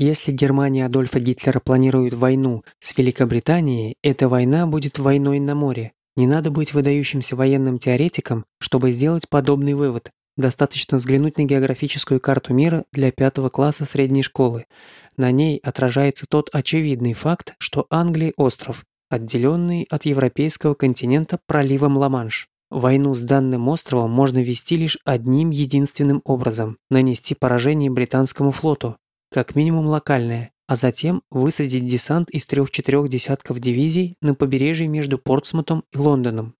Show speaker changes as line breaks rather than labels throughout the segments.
Если Германия Адольфа Гитлера планирует войну с Великобританией, эта война будет войной на море. Не надо быть выдающимся военным теоретиком, чтобы сделать подобный вывод. Достаточно взглянуть на географическую карту мира для пятого класса средней школы. На ней отражается тот очевидный факт, что Англия – остров, отделенный от европейского континента проливом Ла-Манш. Войну с данным островом можно вести лишь одним единственным образом – нанести поражение британскому флоту, как минимум локальное, а затем высадить десант из трех-четырех десятков дивизий на побережье между Портсмутом и Лондоном.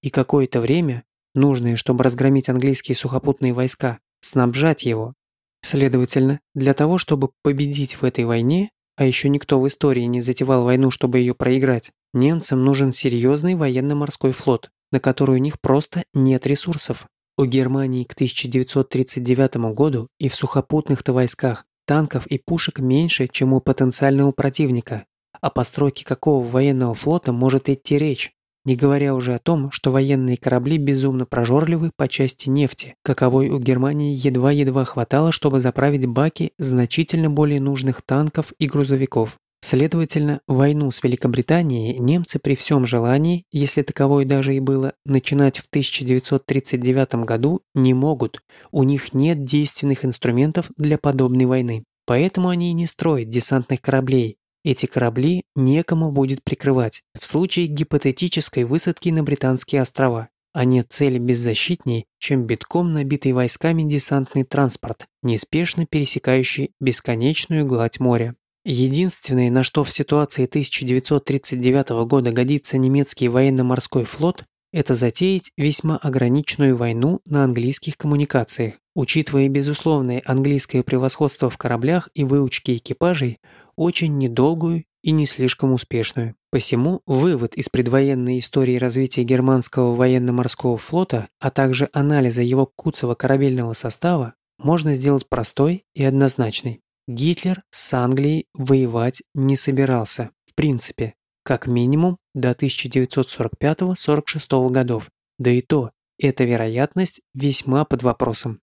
И какое-то время, нужное, чтобы разгромить английские сухопутные войска, снабжать его. Следовательно, для того, чтобы победить в этой войне, а еще никто в истории не затевал войну, чтобы ее проиграть, немцам нужен серьезный военно-морской флот, на который у них просто нет ресурсов. У Германии к 1939 году и в сухопутных-то войсках танков и пушек меньше, чем у потенциального противника. О постройке какого военного флота может идти речь, не говоря уже о том, что военные корабли безумно прожорливы по части нефти, каковой у Германии едва-едва хватало, чтобы заправить баки значительно более нужных танков и грузовиков. Следовательно, войну с Великобританией немцы при всем желании, если таковой даже и было, начинать в 1939 году не могут. У них нет действенных инструментов для подобной войны. Поэтому они и не строят десантных кораблей. Эти корабли некому будет прикрывать в случае гипотетической высадки на Британские острова. А нет цели беззащитней, чем битком набитый войсками десантный транспорт, неспешно пересекающий бесконечную гладь моря. Единственное, на что в ситуации 1939 года годится немецкий военно-морской флот, это затеять весьма ограниченную войну на английских коммуникациях. Учитывая безусловное английское превосходство в кораблях и выучке экипажей, очень недолгую и не слишком успешную. Посему вывод из предвоенной истории развития германского военно-морского флота, а также анализа его куцого корабельного состава можно сделать простой и однозначный. Гитлер с Англией воевать не собирался, в принципе, как минимум до 1945-46 годов, да и то, эта вероятность весьма под вопросом.